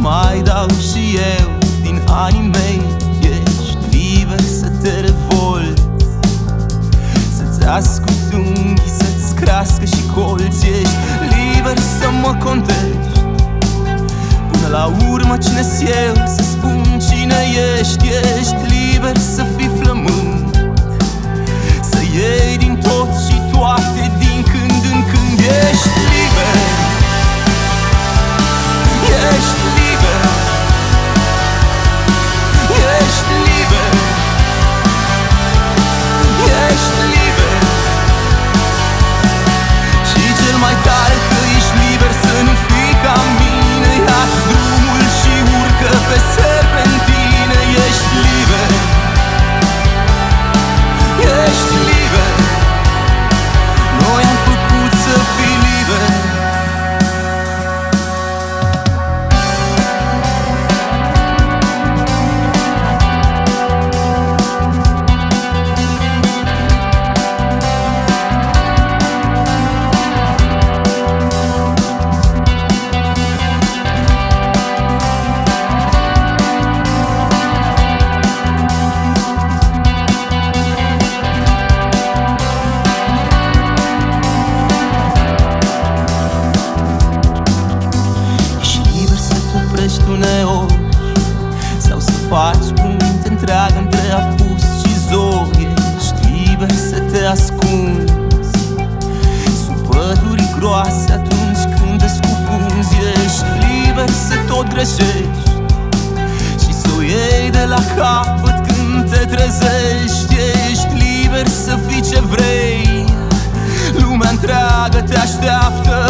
mai dau și eu din anii mei. Ești liber să te revolți Să-ți asculti unghii, să-ți crească și colți. Ești liber să mă contești. Până la urmă cine-s eu să spun cine ești? Ești liber să fii flământ Să iei din greșești Și să o iei de la capăt când te trezești. Ești liber să fii ce vrei. Lumea întreagă te așteaptă